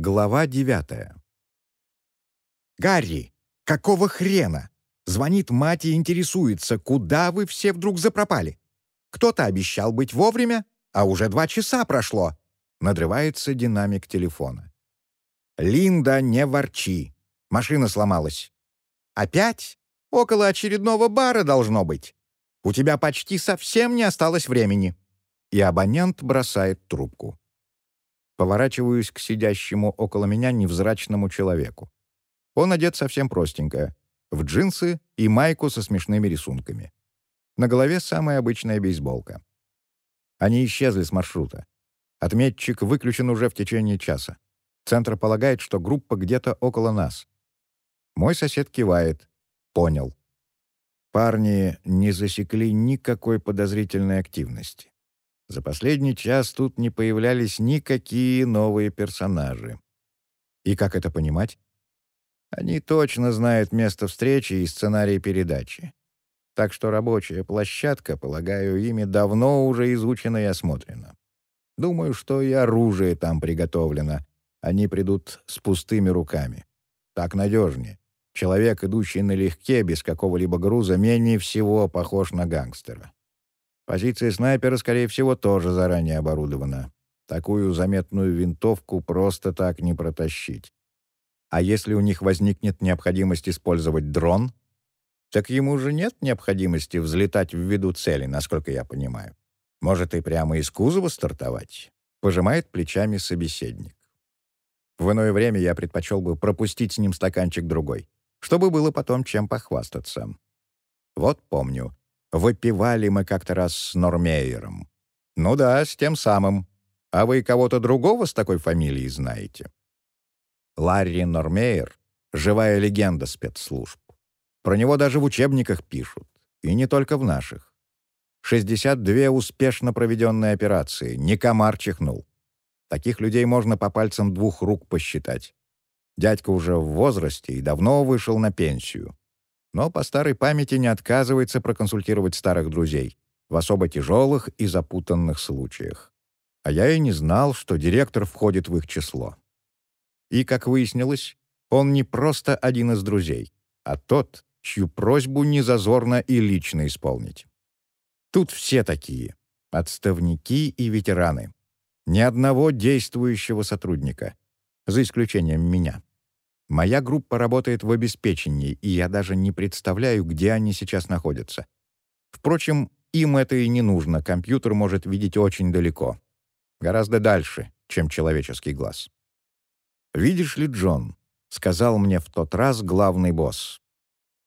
Глава девятая. «Гарри, какого хрена?» Звонит мать и интересуется, куда вы все вдруг запропали. Кто-то обещал быть вовремя, а уже два часа прошло. Надрывается динамик телефона. «Линда, не ворчи. Машина сломалась». «Опять? Около очередного бара должно быть. У тебя почти совсем не осталось времени». И абонент бросает трубку. Поворачиваюсь к сидящему около меня невзрачному человеку. Он одет совсем простенько, в джинсы и майку со смешными рисунками. На голове самая обычная бейсболка. Они исчезли с маршрута. Отметчик выключен уже в течение часа. Центр полагает, что группа где-то около нас. Мой сосед кивает. Понял. Парни не засекли никакой подозрительной активности. За последний час тут не появлялись никакие новые персонажи. И как это понимать? Они точно знают место встречи и сценарий передачи. Так что рабочая площадка, полагаю, ими давно уже изучена и осмотрена. Думаю, что и оружие там приготовлено. Они придут с пустыми руками. Так надежнее. Человек, идущий налегке, без какого-либо груза, менее всего похож на гангстера. Позиция снайпера, скорее всего, тоже заранее оборудована. Такую заметную винтовку просто так не протащить. А если у них возникнет необходимость использовать дрон, так ему же нет необходимости взлетать в виду цели, насколько я понимаю. Может, и прямо из кузова стартовать? Пожимает плечами собеседник. В иное время я предпочел бы пропустить с ним стаканчик другой, чтобы было потом чем похвастаться. Вот помню, Выпивали мы как-то раз с Нормейером. Ну да, с тем самым. А вы кого-то другого с такой фамилией знаете? Ларри Нормейер — живая легенда спецслужб. Про него даже в учебниках пишут. И не только в наших. 62 успешно проведенные операции. Не комар чихнул. Таких людей можно по пальцам двух рук посчитать. Дядька уже в возрасте и давно вышел на пенсию но по старой памяти не отказывается проконсультировать старых друзей в особо тяжелых и запутанных случаях. А я и не знал, что директор входит в их число. И, как выяснилось, он не просто один из друзей, а тот, чью просьбу незазорно и лично исполнить. Тут все такие — отставники и ветераны. Ни одного действующего сотрудника, за исключением меня. Моя группа работает в обеспечении, и я даже не представляю, где они сейчас находятся. Впрочем, им это и не нужно, компьютер может видеть очень далеко. Гораздо дальше, чем человеческий глаз. «Видишь ли, Джон», — сказал мне в тот раз главный босс,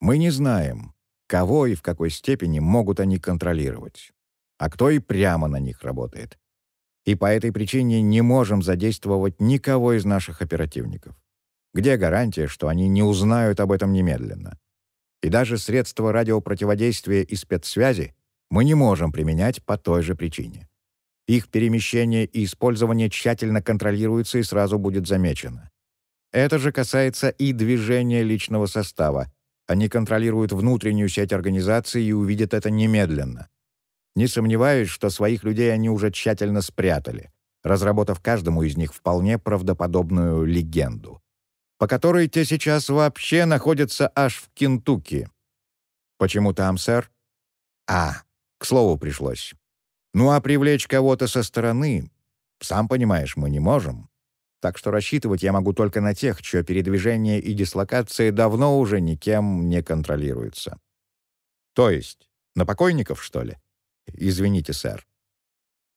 «мы не знаем, кого и в какой степени могут они контролировать, а кто и прямо на них работает. И по этой причине не можем задействовать никого из наших оперативников. Где гарантия, что они не узнают об этом немедленно? И даже средства радиопротиводействия и спецсвязи мы не можем применять по той же причине. Их перемещение и использование тщательно контролируется и сразу будет замечено. Это же касается и движения личного состава. Они контролируют внутреннюю сеть организации и увидят это немедленно. Не сомневаюсь, что своих людей они уже тщательно спрятали, разработав каждому из них вполне правдоподобную легенду по которой те сейчас вообще находятся аж в Кентукки. Почему там, сэр? А, к слову пришлось. Ну а привлечь кого-то со стороны, сам понимаешь, мы не можем. Так что рассчитывать я могу только на тех, чье передвижение и дислокация давно уже никем не контролируются. То есть, на покойников, что ли? Извините, сэр.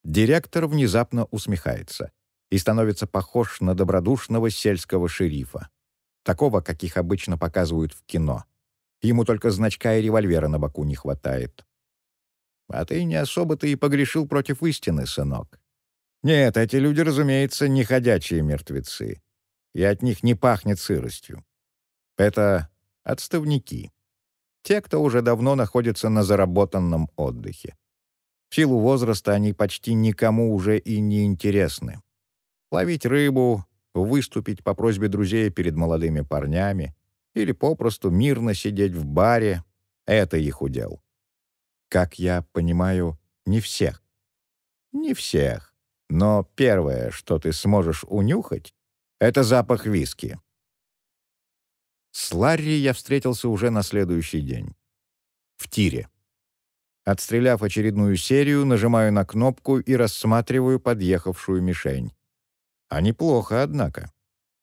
Директор внезапно усмехается и становится похож на добродушного сельского шерифа. Такого, каких обычно показывают в кино. Ему только значка и револьвера на боку не хватает. А ты не особо-то и погрешил против истины, сынок. Нет, эти люди, разумеется, не ходячие мертвецы. И от них не пахнет сыростью. Это отставники. Те, кто уже давно находится на заработанном отдыхе. В силу возраста они почти никому уже и не интересны. Ловить рыбу, выступить по просьбе друзей перед молодыми парнями или попросту мирно сидеть в баре — это их удел. Как я понимаю, не всех. Не всех. Но первое, что ты сможешь унюхать, Это запах виски. С Ларри я встретился уже на следующий день. В тире. Отстреляв очередную серию, нажимаю на кнопку и рассматриваю подъехавшую мишень. А неплохо, однако.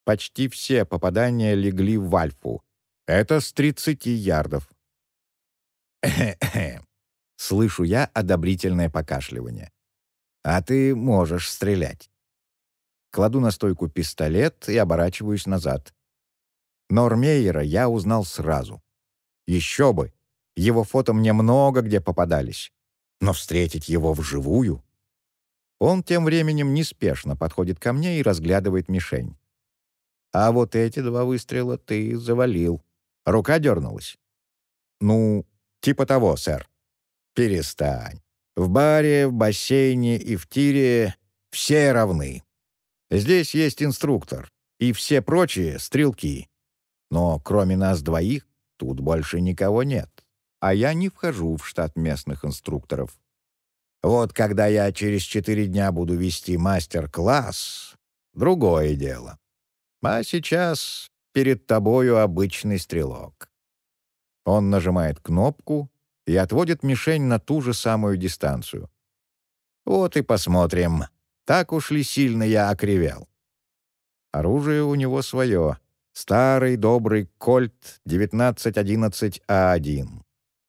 Почти все попадания легли в Альфу. Это с 30 ярдов. Слышу я одобрительное покашливание. «А ты можешь стрелять». Кладу на стойку пистолет и оборачиваюсь назад. Нормейера я узнал сразу. Еще бы! Его фото мне много где попадались. Но встретить его вживую... Он тем временем неспешно подходит ко мне и разглядывает мишень. «А вот эти два выстрела ты завалил». Рука дернулась. «Ну, типа того, сэр». «Перестань. В баре, в бассейне и в тире все равны. Здесь есть инструктор, и все прочие — стрелки. Но кроме нас двоих тут больше никого нет, а я не вхожу в штат местных инструкторов. Вот когда я через четыре дня буду вести мастер-класс, другое дело. А сейчас перед тобою обычный стрелок. Он нажимает кнопку и отводит мишень на ту же самую дистанцию. Вот и посмотрим, так уж ли сильно я окривел. Оружие у него свое. Старый добрый кольт 1911А1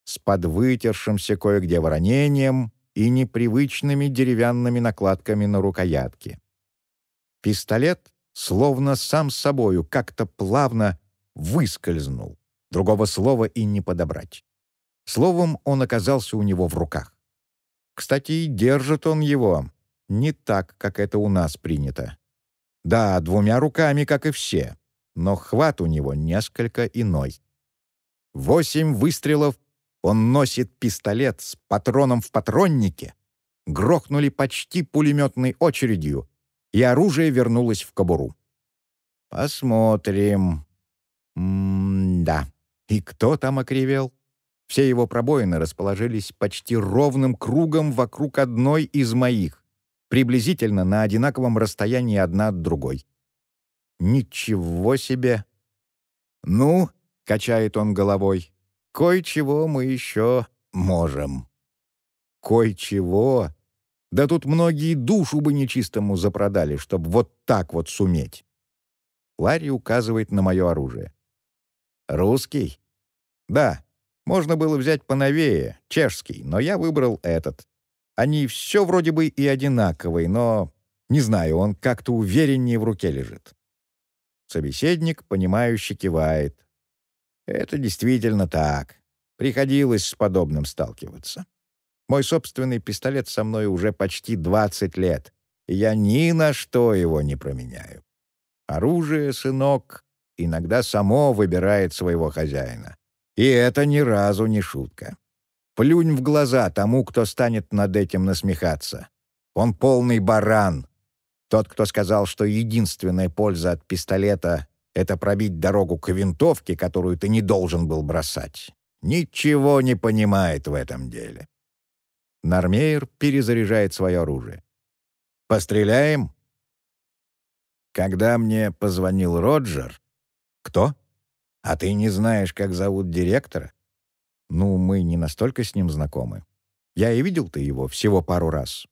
с подвытершимся кое-где воронением и непривычными деревянными накладками на рукоятке. Пистолет словно сам собою как-то плавно выскользнул. Другого слова и не подобрать. Словом, он оказался у него в руках. Кстати, держит он его не так, как это у нас принято. Да, двумя руками, как и все но хват у него несколько иной. Восемь выстрелов он носит пистолет с патроном в патроннике. Грохнули почти пулеметной очередью, и оружие вернулось в кобуру. Посмотрим. М-да. И кто там окривел? Все его пробоины расположились почти ровным кругом вокруг одной из моих, приблизительно на одинаковом расстоянии одна от другой. Ничего себе! Ну, качает он головой, кое-чего мы еще можем. Кое-чего? Да тут многие душу бы нечистому запродали, чтобы вот так вот суметь. Ларри указывает на мое оружие. «Русский?» «Да, можно было взять поновее, чешский, но я выбрал этот. Они все вроде бы и одинаковые, но, не знаю, он как-то увереннее в руке лежит. Собеседник, понимающе кивает. Это действительно так. Приходилось с подобным сталкиваться. Мой собственный пистолет со мной уже почти 20 лет, и я ни на что его не променяю. Оружие, сынок, иногда само выбирает своего хозяина. И это ни разу не шутка. Плюнь в глаза тому, кто станет над этим насмехаться. Он полный баран, тот, кто сказал, что единственная польза от пистолета — это пробить дорогу к винтовке, которую ты не должен был бросать, ничего не понимает в этом деле. Нормейер перезаряжает свое оружие. «Постреляем?» Когда мне позвонил Роджер... «Кто? А ты не знаешь, как зовут директора?» «Ну, мы не настолько с ним знакомы. Я и видел-то его всего пару раз.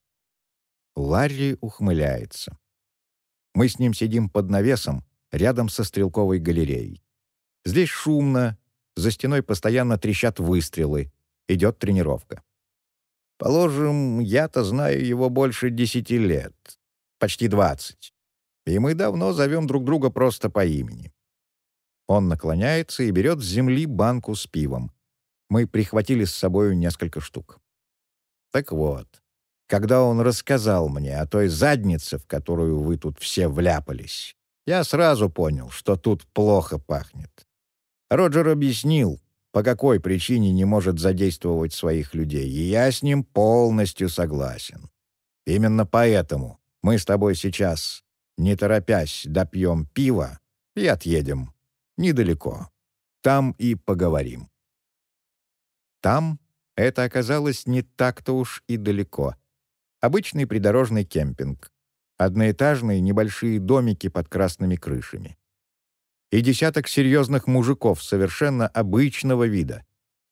Ларри ухмыляется. Мы с ним сидим под навесом, рядом со стрелковой галереей. Здесь шумно, за стеной постоянно трещат выстрелы, идет тренировка. Положим, я-то знаю его больше десяти лет, почти двадцать. И мы давно зовем друг друга просто по имени. Он наклоняется и берет с земли банку с пивом. Мы прихватили с собою несколько штук. Так вот, когда он рассказал мне о той заднице, в которую вы тут все вляпались, я сразу понял, что тут плохо пахнет. Роджер объяснил, по какой причине не может задействовать своих людей, и я с ним полностью согласен. Именно поэтому мы с тобой сейчас, не торопясь, допьем пиво и отъедем. Недалеко. Там и поговорим. Там это оказалось не так-то уж и далеко — Обычный придорожный кемпинг. Одноэтажные небольшие домики под красными крышами. И десяток серьезных мужиков совершенно обычного вида.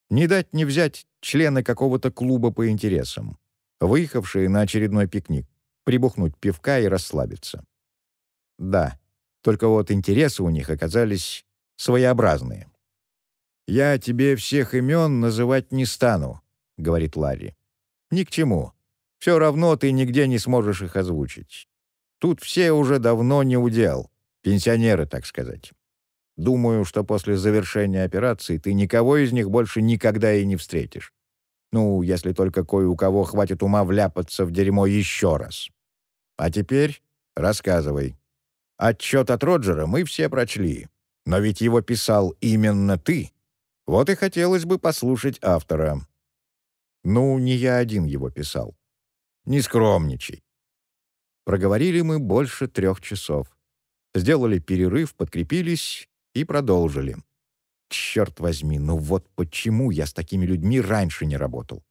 Не дать не взять члены какого-то клуба по интересам, выехавшие на очередной пикник, прибухнуть пивка и расслабиться. Да, только вот интересы у них оказались своеобразные. «Я тебе всех имен называть не стану», — говорит Ларри. «Ни к чему. Все равно ты нигде не сможешь их озвучить. Тут все уже давно не удел, пенсионеры, так сказать. Думаю, что после завершения операции ты никого из них больше никогда и не встретишь. Ну, если только кое у кого хватит ума вляпаться в дерьмо еще раз. А теперь рассказывай. Отчет от Роджера мы все прочли. Но ведь его писал именно ты. Вот и хотелось бы послушать автора. Ну, не я один его писал. Не скромничай. Проговорили мы больше трех часов. Сделали перерыв, подкрепились и продолжили. Черт возьми, ну вот почему я с такими людьми раньше не работал?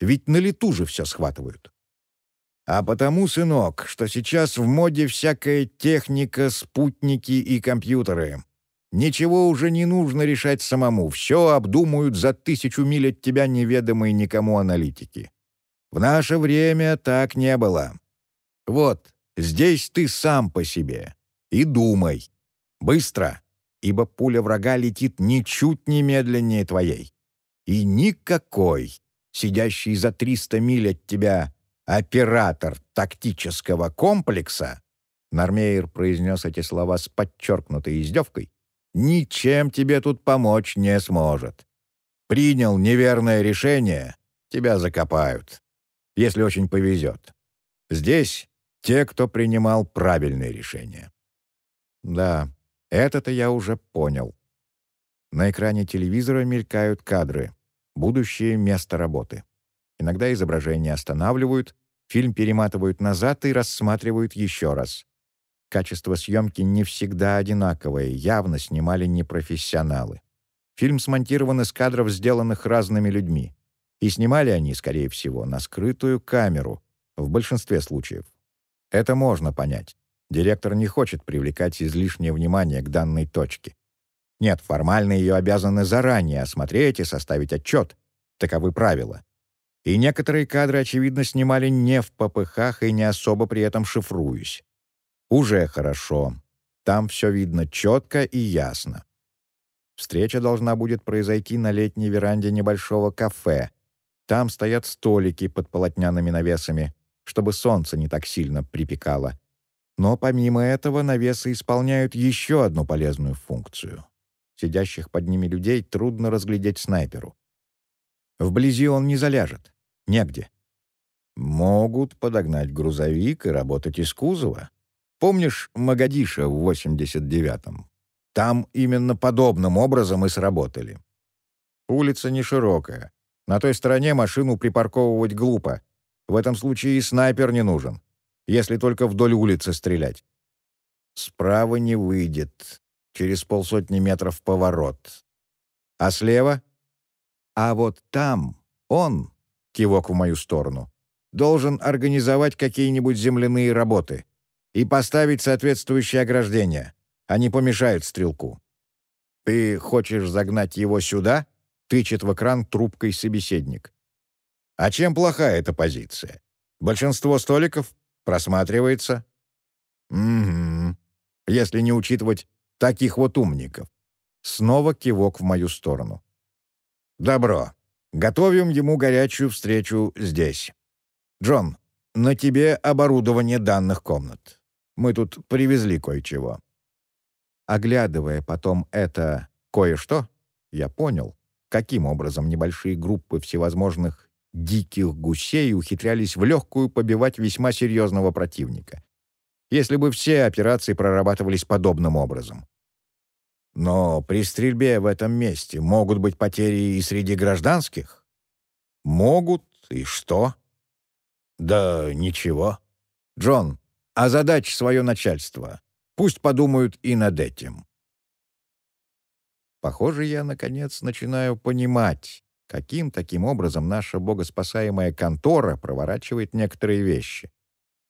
Ведь на лету же все схватывают. А потому, сынок, что сейчас в моде всякая техника, спутники и компьютеры. Ничего уже не нужно решать самому, все обдумают за тысячу миль от тебя неведомые никому аналитики. В наше время так не было. Вот, здесь ты сам по себе. И думай. Быстро, ибо пуля врага летит ничуть не медленнее твоей. И никакой, сидящий за 300 миль от тебя, оператор тактического комплекса, Нормейер произнес эти слова с подчеркнутой издевкой, ничем тебе тут помочь не сможет. Принял неверное решение, тебя закопают, если очень повезет. Здесь те, кто принимал правильные решения. Да, это-то я уже понял. На экране телевизора мелькают кадры. Будущее место работы. Иногда изображение останавливают, фильм перематывают назад и рассматривают еще раз. Качество съемки не всегда одинаковое, явно снимали непрофессионалы. Фильм смонтирован из кадров, сделанных разными людьми. И снимали они, скорее всего, на скрытую камеру, в большинстве случаев. Это можно понять. Директор не хочет привлекать излишнее внимание к данной точке. Нет, формально ее обязаны заранее осмотреть и составить отчет. Таковы правила. И некоторые кадры, очевидно, снимали не в попыхах и не особо при этом шифруясь. Уже хорошо. Там все видно четко и ясно. Встреча должна будет произойти на летней веранде небольшого кафе. Там стоят столики под полотняными навесами, чтобы солнце не так сильно припекало. Но помимо этого навесы исполняют еще одну полезную функцию. Сидящих под ними людей трудно разглядеть снайперу. Вблизи он не заляжет. Негде. Могут подогнать грузовик и работать из кузова. Помнишь Магадиша в 89-м? Там именно подобным образом и сработали. Улица не широкая. На той стороне машину припарковывать глупо. В этом случае и снайпер не нужен, если только вдоль улицы стрелять. Справа не выйдет. Через полсотни метров поворот. А слева? А вот там он, кивок в мою сторону, должен организовать какие-нибудь земляные работы и поставить соответствующее ограждение. Они помешают стрелку. «Ты хочешь загнать его сюда?» — тычет в экран трубкой собеседник. «А чем плоха эта позиция? Большинство столиков просматривается». «Угу. Если не учитывать таких вот умников». Снова кивок в мою сторону. «Добро. Готовим ему горячую встречу здесь. Джон, на тебе оборудование данных комнат. Мы тут привезли кое-чего». Оглядывая потом это кое-что, я понял, каким образом небольшие группы всевозможных диких гусей ухитрялись в легкую побивать весьма серьезного противника. Если бы все операции прорабатывались подобным образом. Но при стрельбе в этом месте могут быть потери и среди гражданских? Могут, и что? Да ничего. Джон, а задач свое начальство. Пусть подумают и над этим. Похоже, я, наконец, начинаю понимать, каким таким образом наша богоспасаемая контора проворачивает некоторые вещи.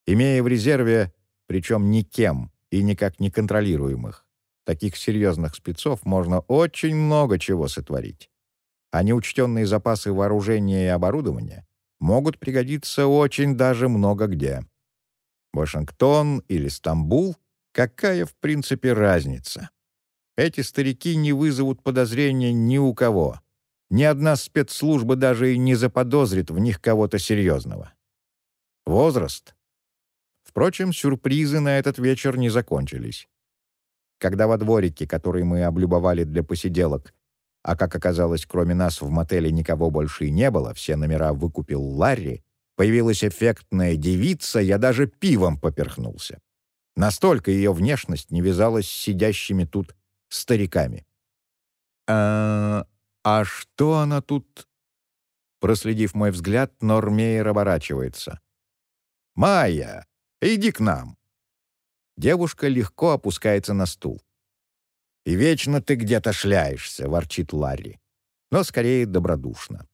Имея в резерве причем никем и никак не контролируемых. Таких серьезных спецов можно очень много чего сотворить. А неучтенные запасы вооружения и оборудования могут пригодиться очень даже много где. Вашингтон или Стамбул — какая, в принципе, разница? Эти старики не вызовут подозрения ни у кого. Ни одна спецслужба даже и не заподозрит в них кого-то серьезного. Возраст. Впрочем, сюрпризы на этот вечер не закончились. Когда во дворике, который мы облюбовали для посиделок, а, как оказалось, кроме нас в мотеле никого больше и не было, все номера выкупил Ларри, появилась эффектная девица, я даже пивом поперхнулся. Настолько ее внешность не вязалась с сидящими тут стариками. «А, а что она тут...» Проследив мой взгляд, Нормейер оборачивается. «Майя, иди к нам!» Девушка легко опускается на стул. «И вечно ты где-то шляешься», — ворчит Ларри, но скорее добродушно.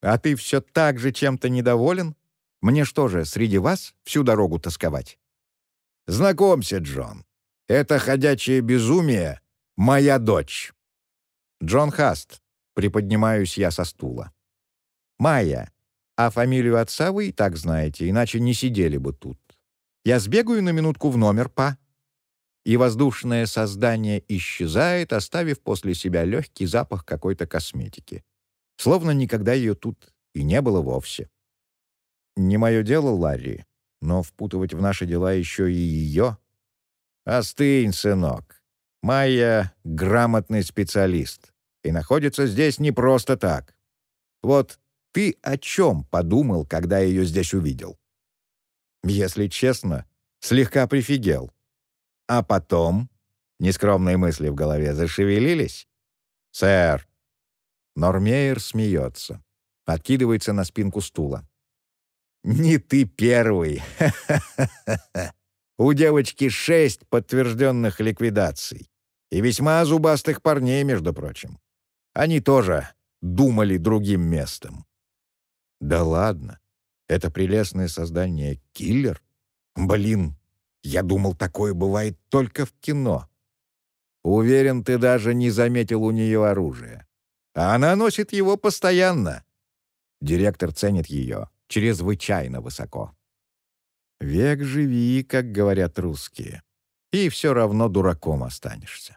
«А ты все так же чем-то недоволен? Мне что же, среди вас всю дорогу тосковать?» «Знакомься, Джон, это ходячее безумие — моя дочь». «Джон Хаст», — приподнимаюсь я со стула. «Майя, а фамилию отца вы и так знаете, иначе не сидели бы тут. Я сбегаю на минутку в номер, па» и воздушное создание исчезает, оставив после себя легкий запах какой-то косметики. Словно никогда ее тут и не было вовсе. Не мое дело, Ларри, но впутывать в наши дела еще и ее. Остынь, сынок. Майя — грамотный специалист и находится здесь не просто так. Вот ты о чем подумал, когда ее здесь увидел? Если честно, слегка прифигел. А потом нескромные мысли в голове зашевелились. «Сэр!» Нормейер смеется, откидывается на спинку стула. «Не ты первый! У девочки шесть подтвержденных ликвидаций. И весьма зубастых парней, между прочим. Они тоже думали другим местом». «Да ладно! Это прелестное создание — киллер? Блин, я думал, такое бывает только в кино. Уверен, ты даже не заметил у нее оружие. А она носит его постоянно. Директор ценит ее чрезвычайно высоко. Век живи, как говорят русские, и все равно дураком останешься.